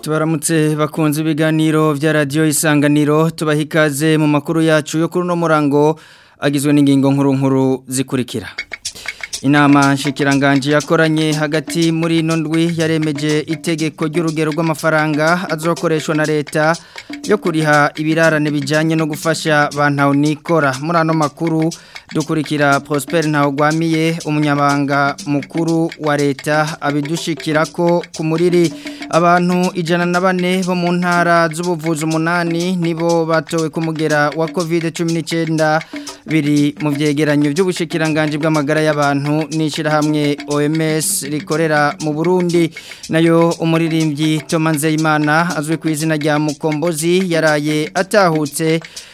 mwaramutse bakunze ibiganiro bya Radio isanganiro tubaha mu makuru yacu yo kuri uno murango agizwe n'ingingo nkuru nkuru zikurikira inama nshikiranganje yakoranye hagati muri ino ndwi yaremeje itegeko ry'urugero rw'amafaranga azokoreshwa na leta yo kuriha ibirarane bijyanye no gufasha ba nikora Murano makuru dukurikira Prosper ntawugwamiye umunyabanga mukuru wa leta abidushikira ko ku abantu ijana na bane bo mu ntara z'ubuvuzi umunani nibo batowe kumugera wa covid cumi n'icyenda biri mu byegeranyo by'ubushikiranganje bw'amagara y'abantu n'ishirahamwe OMS rikorera mu Burundi nayo umuririmbyi Thomas Nzeyimana azwi ku izina rya Mukombozi yaraye atahutse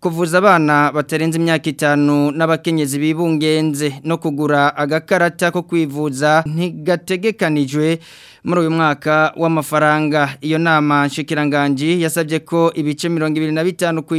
kuvuza abana batarenze imyaka itanu n'abakenyezi bibungenze no kugura agakarata ko kwivuza ntigategekanijwe muri uyu mwaka w'amafaranga iyo nama nshikiranganji yasabye ko ibice mirongo ibiri na bitanu ku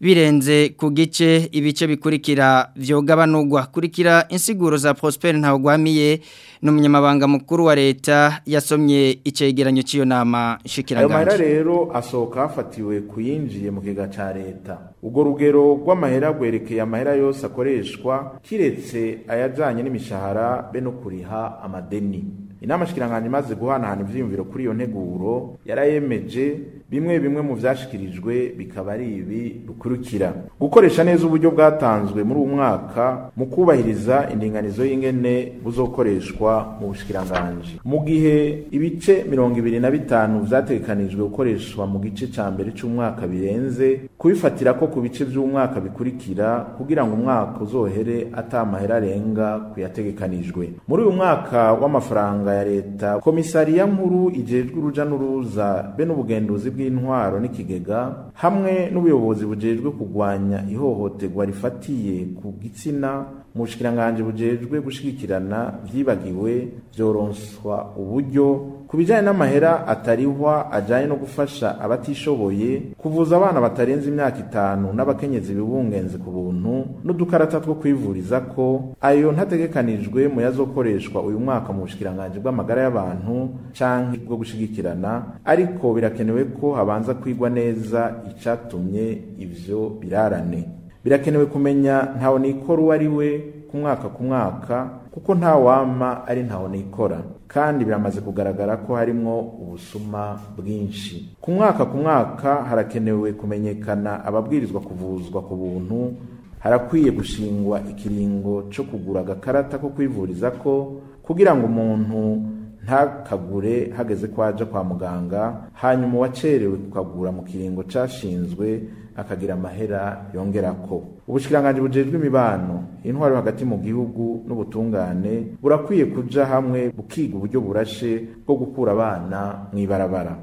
birenze ku gice ibice bikurikira byogabanurwa kurikira insiguro za Prosper ntawugwamiye n'umunyamabanga mukuru wa leta yasomye icegeranyo cy'iyo nama nshikiranganje ayo mahera rero asohoka hafatiwe kuyinjiye mu kiga ca leta ubwo rugero rw'amahera rwerekeye amahera yose akoreshwa kiretse ayajanye n'imishahara be no kuriha amadeni inama maze imaze guhanahana ivyiyumviro kuri iyo nteguro yarayemeje bimwe bimwe mu vyashikirijwe bikaba ari ibi rukurikira gukoresha neza uburyo bwatanzwe muri uwo mwaka mu kubahiriza indinganizo y'ingene buzokoreshwa mu bushikiranganje mu gihe ibice mirongo ibiri na bitanu vyategekanijwe gukoreshwa mu gice ca mbere c'umwaka birenze kubifatira ko ku bice vy'umwaka bikurikira kugira ngo umwaka uzohere ata mahera arenga kuyategekanijwe muri uyu mwaka w'amafaranga ya leta komisariya nkuru igejwe uruja n'uruza be n'ubugenduzi bw'intwaro n'ikigega hamwe n'ubuyobozi bujejwe kugwanya ihohoterwa rifatiye ku gitsina mu bushikiranganji bujejwe gushigikirana vyibagiwe vyoronswa uburyo ku bijyanye n'amahera atarihwa ajyanye no gufasha abatishoboye kuvuza abana batarenze imyaka itanu n'abakenyezi bibungenze ku buntu n'udukarata two kwivuriza ko ayo ntategekanijwe mu yazokoreshwa uyu mwaka mu bushikiranganji bw'amagara y'abantu canke bwo gushyigikirana, ariko birakenewe ko habanza kwigwa neza icatumye ibyo birarane birakenewe kumenya ntaho nikora uwo ari we ku mwaka ku mwaka kuko nta wama ari ntaho nikora kandi biramaze kugaragara ko harimo ubusuma bwinshi ku mwaka ku mwaka harakenewe kumenyekana ababwirizwa kuvuzwa ku buntu harakwiye gushingwa ikiringo cyo kugura agakarata ko kwivuriza ko kugira ngo umuntu ntakagure hageze ko ajya kwa muganga hanyuma uwacerewe kukagura mu kiringo cyashinzwe akagira amahera yongera ko ubushikiranganje bujejwe imibano intwaro hagati mu gihugu n'ubutungane burakwiye kujya hamwe bukiga uburyo burashe bwo gukura abana mu ibarabara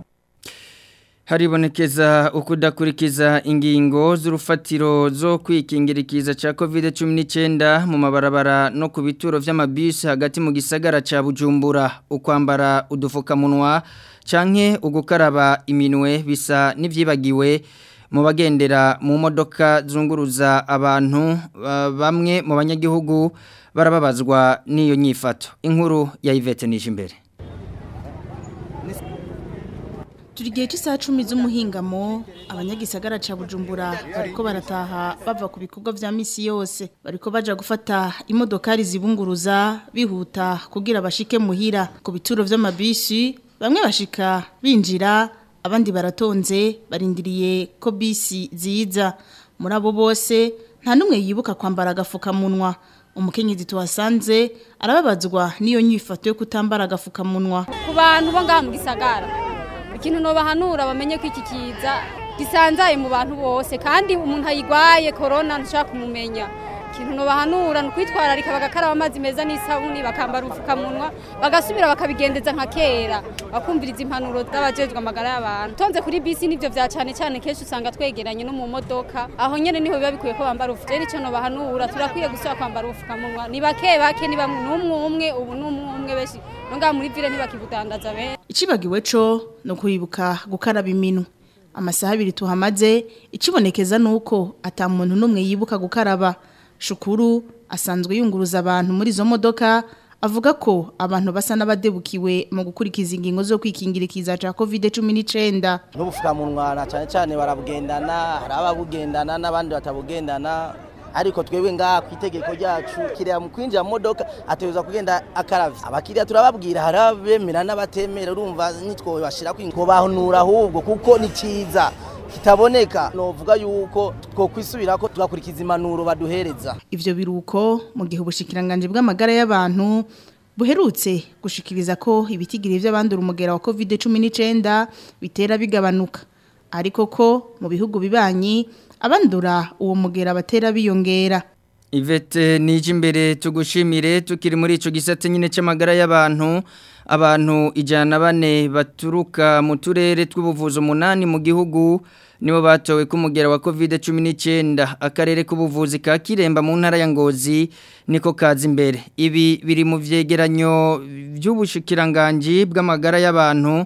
haribonekeza ukudakurikiza ingingo z'urufatiro zo kwikingirikiza cya covid cumi n'icyenda mu mabarabara no ku bituro by'amabisi hagati mu gisagara cya bujumbura ukwambara udufuka munwa cyangwa ugukaraba iminwe bisa n'ibyibagiwe mu bagendera mu modoka zunguruza abantu bamwe mu banyagihugu barababazwa n'iyo nyifato inkuru ya Yvette nije imbere turi igihe cy'isaha cumi z'umuhingamo abanyagisagara ca bujumbura bariko barataha bava ku bikorwa vya misi yose bariko baja gufata imodokari zibunguruza bihuta kugira bashike muhira ku bituro vy'amabisi bamwe bashika binjira abandi baratonze barindiriye ko bisi ziza muri abo bose nta n'umwe yibuka kwambara agafukamunwa umukenyezi tuhasanze arababazwa n'iyo nyifato yo kutambara agafukamunwa ku bantu bo ngaha mu gisagara ikintu ntibahanura bamenye ko iki kiza gisanzaye mu bantu bose kandi umuntu ayirwaye korona ntushaka kumumenya ikintu ntibahanura ni ukwitwararika bagakaraba amazi meza n'isabune bakambara ubupfukamunwa bagasubira bakabigendeza nka kera bakumviriza impanuro z'abajejwe amagara y'abantu tonze kuri bisi n'ibyo bya cyane cyane kenshi usanga twegeranye no mu modoka aho nyine niho biba bikwiye ko bambara ubupfukamunwa rero icyo ntibahanura turakwiye gusaba kwambara ubupfukamunwa ni bake bake ni bamwe n'umwe umwe ubu ni umwe umwe benshi nonga muri vire ntibakibutandaza be ikibagiwe cyo no kwibuka gukaraba iminu amasaha abiri tuhamaze ikibonekeza nuko atamuntu n'umwe yibuka gukaraba shukuru asanzwe yunguruza abantu muri zo modoka avuga ko abantu basa n'abadebukiwe mu gukurikiza ingingo zo kwikingirikiza cya covid cumi n'icyenda n'ubupfukamunwa cyane cyane barabugendana hari ababugendana n'abandi batabugendana ariko twebwe ngaha ku itegeko ryacu kiriya mu kwinjira mu modoka ategereza kugenda akaravye abakiriya turababwira hari abemera n'abatemera urumva nitwo bashira ahubwo kuko ni cyiza kitaboneka novuga yuko twokwisubira ko tugakurikiza impanuro baduhereza Ibyo biruko mu gihe ubushikiranganje bw'amagara y'abantu buherutse gushikiriza ko ibitigiri vy'abandura umugera wa covid-19 cumi bitera bigabanuka ariko ko mu bihugu bibanyi abandura uwo mugera batera biyongera ivete nijya imbere tugushimire tukiri muri icyo gisate nyine cy'amagara y'abantu abantu ijana bane baturuka mu turere tw'ubuvuzi umunani mu gihugu nibo batowe k'umugera wa covid cumi n'icyenda akarere k'ubuvuzi ka kiremba mu ntara ya ngozi niko kaza imbere ibi biri mu vyegeranyo by'ubushikiranganji bw'amagara y'abantu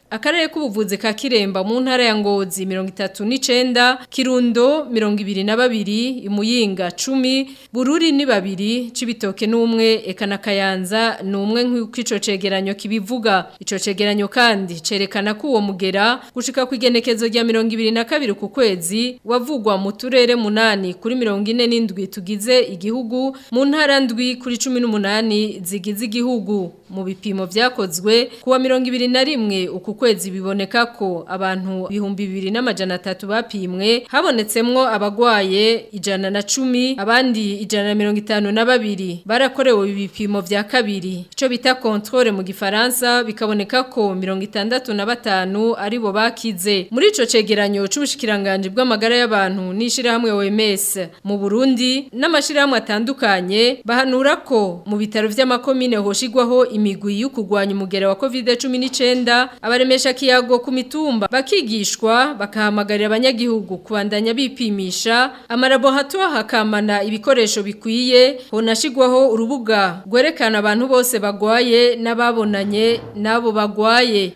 akarere k'ubuvuzi ka Kiremba mu ntara ya Ngozi 39 Kirundo 22 Imuyinga 10 Bururi ni babiri cibitoke n'umwe eka na Kayanza n'umwe nk'uko ico cegeranyo kibivuga ico cegeranyo kandi cerekana ko uwo mugera gushika ku igenekezo rya 22 ku kwezi kabiri wavugwa mu turere munani kuri mirongo ine n'indwi tugize igihugu mu ntara ndwi kuri cumi n'umunani zigize igihugu mu bipimo byakozwe kuwa mirongo ibiri na rimwe uku kwezi biboneka ko abantu ibihumbi bibiri n'amajana atatu bapimwe habonetsemo abagwaye ijana na cumi abandi ijana na mirongo itanu na babiri barakorewe ibipimo bya kabiri icyo bita kontrole mu gifaransa bikaboneka ko mirongo itandatu na batanu ari bo bakize muri icyo cegeranyo c'ubushikiranganje bw'amagara y'abantu n'ishirahamwe OMS mu Burundi n'amashirahamwe atandukanye bahanura ko mu bitaro vy'amakomine hoshigwaho imigwi yo kurwanya umugera wa COVID-19 abaremesha kiyago ku mitumba bakigishwa bakahamagarira abanyagihugu kubandanya bipimisha amarabo hatwa hakamana ibikoresho bikwiye honashigwaho urubuga gwerekana abantu bose bagwaye n'ababonanye nabo bagwaye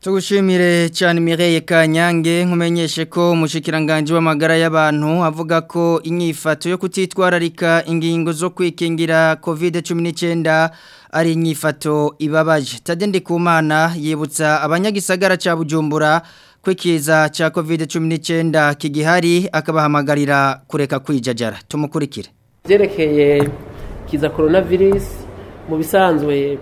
Tugushimire cyane Mireye Kanyange nkumenyeshe ko umushikiranganje w'amagara y'abantu avuga ko inyifato yo kutitwararika ingingo zo kwikingira COVID-19 ari inyifato ibabaje. ku mana yibutsa abanyagisagara ca Bujumbura kwikiza ca COVID-19 kigihari akabahamagarira kureka kwijajara. Tumukurikire. Zerekeye kiza coronavirus mu bisanzwe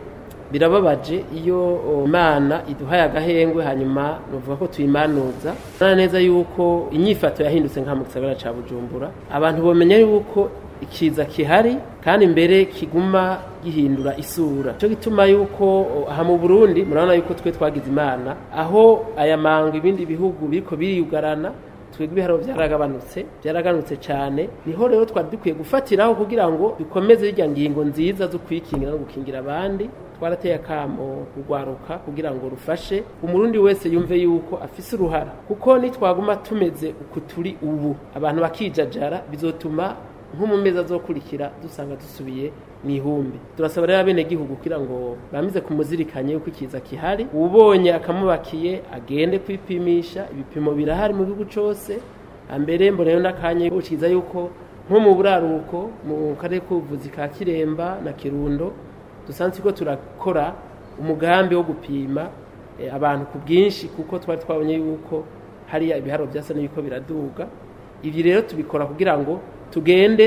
birababaje iyo imana iduhaye agahengwe hanyuma nuvuga ko tuyimanuza nta neza yuko inyifato yahindutse nka mu gisagara cya bujumbura abantu bamenya yuko ikiza kihari kandi mbere kiguma gihindura isura cyo gituma yuko aha mu burundi murabona yuko twe twagize imana aho aya manga ibindi bihugu biriko biriyugarana twebwe ibiharo byaragabanutse byaragabanutse cyane niho rero twari dukwiye gufatiraho kugira ngo bikomeze zijya ngingo nziza zo kwikingira no gukingira abandi twarateye akamo kugwaruka kugira ngo rufashe umurundi wese yumve yuko afise uruhara kuko nitwaguma tumeze uku turi ubu abantu bakijajara bizotuma nko mu mezi azokurikira dusanga dusubiye mu ihumbi turasaba rero abenegihugu kugira ngo bamize kumuzirikanye yuko ikiza kihari ubonye akamubakiye agende kwipimisha ibipimo birahari mu bihugu cyose mbere mboneyeho n'akanya ukiza yuko nko mu buraruko mu karere k'ubuvuzi ka kiremba na kirundo dusanzwe ko turakora umugambi wo gupima eh, abantu ku bwinshi kuko twari twabonye yuko hariya ibiharo byasa n'ibiko biraduga ibi rero tubikora kugira ngo tugende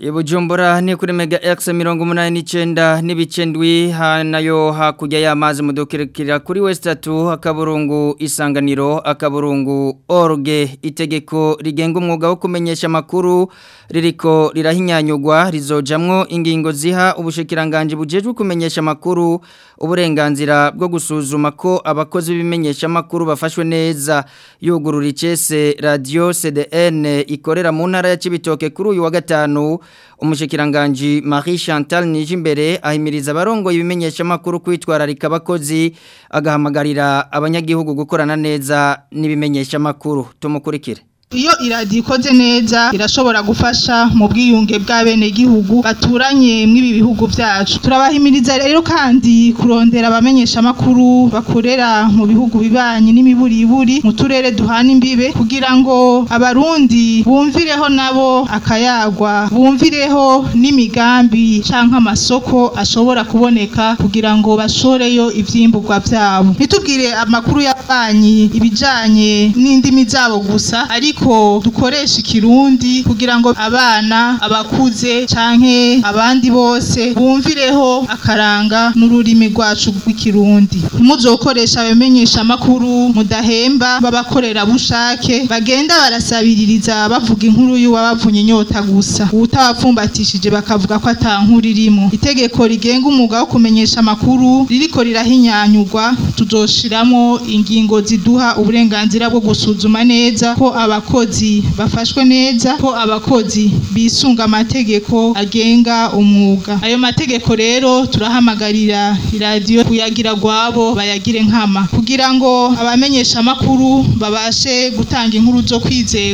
Ibujumbura ni kuri mega X mirongo munani n'icyenda n'ibicendwi nayo hakurya y'amazi mazi dukirikira kuri West 3 akaburungu isanganiro akaburungu orge itegeko rigenga umwuga wo kumenyesha makuru ririko rirahinyanyugwa rizojamwo ingingo ziha ubushikiranganje bujejwe kumenyesha makuru uburenganzira bwo gusuzuma ko abakozi b'imenyesha makuru bafashwe neza yugurura icese radio CDN ikorera mu ntara ya Cibitoke kuri uyu wa gatanu umushikiranganji Marie Chantal Nijimbere ahimiriza abarongo ibimenyesha makuru kwitwararika abakozi agahamagarira abanyagihugu gukorana neza n'ibimenyesha makuru tumukurikire iyo iradiyo ikoze neza irashobora gufasha mu bwiyunge bw'abenegihugu baturanye mw'ibi bihugu byacu turabahimiriza rero kandi kurondera abamenyeshamakuru bakorera mu bihugu bibanye n'imiburiburi mu turere duhana imbibe kugira ngo abarundi bumvireho nabo akayagwa bumvireho n'imigambi cyangwa amasoko ashobora kuboneka kugira ngo bashoreyo ibyimburwa byabo ntitubwire amakuru ya banki ibijyanye n'indimi zabo gusa ariko ariko dukoresha ikirundi kugira ngo abana abakuze canke abandi bose bumvireho akaranga n'ururimi rwacu rw'ikirundi ntimuzokoresha abamenyesha mudahemba b'abakorera bushake bagenda barasabiririza bavuga inkuru y'uwabavunye inyota gusa uwutabapfumbatishije bakavuga ko atankuru irimo itegeko rigenga umwuga wo kumenyesha amakuru ririko rirahinyanyurwa tuzoshiramo ingingo ziduha uburenganzira bwo gusuzuma neza ko abakuru abakozi bafashwe neza ko abakozi bisunga amategeko agenga umwuga ayo mategeko rero turahamagarira iradiyo kuyagira rwabo bayagire nkama kugira ngo abamenyeshamakuru babashe gutanga inkuru zo kwizerwa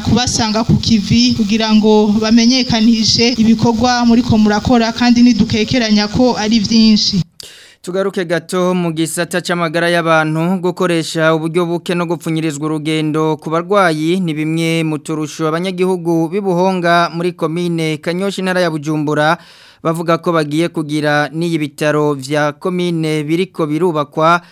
kubasanga ku kivi kugira ngo bamenyekanishe ibikorwa muriko murakora kandi ntidukekeranya ko ari byinshi tugaruke gato mu gisata cy'amagara y'abantu gukoresha uburyo buke no gupfunyirizwa urugendo ku barwayi ni bimwe mu turusho abanyagihugu b'ibuhonga muri komine kanyoshi intara ya bujumbura bavuga ko bagiye kugira n'iyi bitaro bya komine biriko birubakwa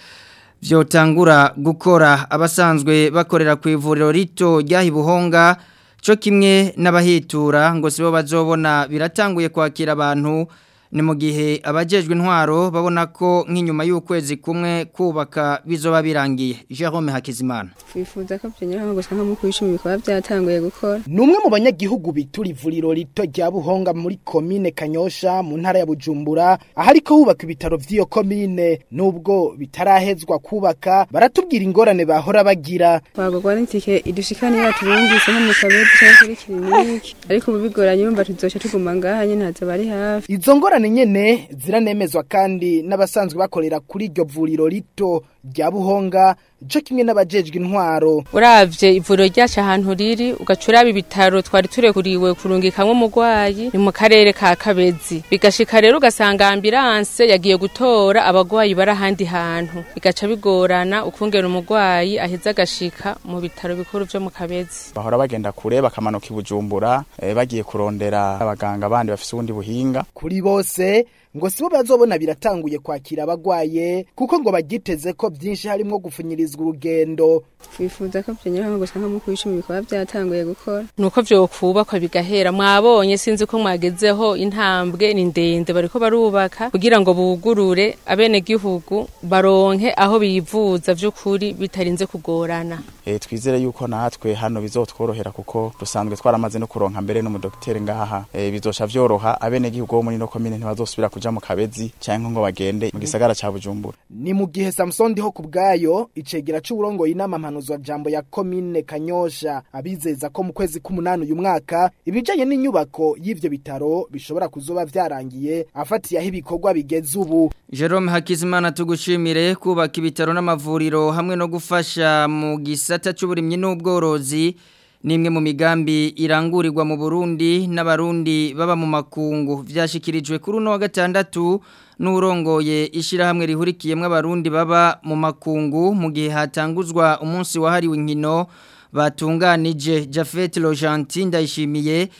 vyotangura gukora abasanzwe bakorera ku ivuriro rito buhonga cyo kimwe n'abahitura ngo sibo bazobona biratanguye kwakira abantu ni gihe abajejwe intwaro babona ko nk'inyuma y'ukwezi kumwe kubaka bizoba birangiye Jerome Hakizimana bifuza ko byonyiraho gusa nko mu kwishimira bikaba byatanguye gukora numwe mu banyagihugu bitura ivuriro rito rya Buhonga muri commune Kanyosha mu ntara ya Bujumbura ahari ko hubaka ibitaro vyiyo commune nubwo bitarahezwa kubaka baratubwira ingorane bahora bagira bagogwa n'itike idushikane yaturungise mu kabete cyangwa kuri kiriniki ariko ubu bigoranye yumva tuzoca tuguma ngaha nyine bari hafi izo ngorane ingorane nyene ziranemezwa kandi n'abasanzwe bakorera kuri iryo vuriro rito rya Buhonga cyo kimwe n'abajejwe intwaro uravye ivuro ryacu ahantu riri ugacuraba ibitaro twari turekuriwe kurungikamo umurwayi ni mu karere ka kabezi bigashika rero ugasanga ambilanse yagiye gutora abagwayi bari ahandi hantu bigaca bigorana ukungera umurwayi aheza agashika mu bitaro bikuru vyo mu kabezi bahora bagenda kure bakamanuka ibujumbura eh, bagiye kurondera abaganga bandi bafise ubundi buhinga kuri bose ngo sibo bazobona biratanguye kwakira abagwaye kuko ngo bagiteze ko byinshi harimo gufunyirizwa urugendo twifuza ko byongeraho gusa nko mu bikaba byatanguye gukora nuko byokubakwa bigahera mwabonye sinzi ko mwagezeho intambwe ni ndende bariko barubaka kugira ngo bugurure abenegihugu baronke aho bivuza by’ukuri bitarinze kugorana e, twizere yuko natwe hano bizotworohera kuko dusanzwe twaramaze no kuronka mbere n'umudokiteri ngaha e, bizosha vyoroha abenegihugu bo muri no komine ntibazosubira baja mu kabezi cyangwa ngo bagende mu gisagara cya Bujumbura ni mu gihe Samson ndiho kubgayo icegera c'uburongo inama mpanuzwa jambo ya commune Kanyosha abizeza ko mu kwezi k'umunani uyu mwaka ibijanye n'inyubako y'ivyo bitaro bishobora kuzoba vyarangiye afatiye aho ibikorwa bigeze ubu Jerome Hakizimana tugushimire kubaka ibitaro n'amavuriro hamwe no gufasha mu gisata cy'uburimyi n'ubworozi Nimwe mu migambi irangurirwa mu Burundi n'abarundi baba mu makungu vyashikirijwe kuri uno wa gatandatu n'urongoye ishirahamwe rihurikiyemwe abarundi baba mu makungu mu gihe hatanguzwa umunsi wahariwe inkino batunganije Jafet Lojanti ndayishimiye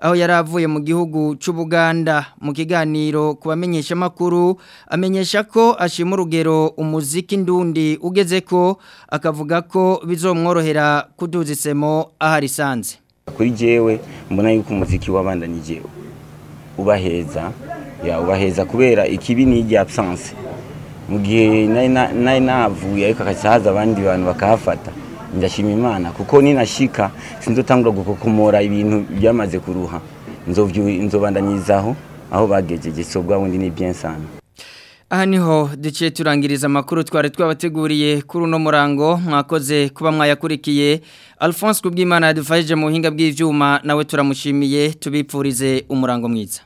aho yari mu gihugu cy'ubuganda mu kiganiro ku makuru amenyesha ko ashima urugero umuziki ndundi ugeze ko akavuga ko bizomworohera kuduzisemo isemo aho arisanze kuri jyewe mbona yuko umuziki wabandanije ubaheza ubaheza kubera ikibi ni igihe absanse mu gihe nari navuye ariko akajya haza abandi bantu bakahafata ndashima imana kuko ninashika sinzotangura gukokomora ibintu byamaze kuruha nzobandanyizaho aho bagejeje so bwa bundi ni byensanzwe aha niho duciye turangiriza amakuru twari twabateguriye kuri uno murango mwakoze kuba mwayakurikiye alphonse kubwimana yadufashije mu buhinga bw'ibyuma nawe turamushimiye tubipfurize umurango mwiza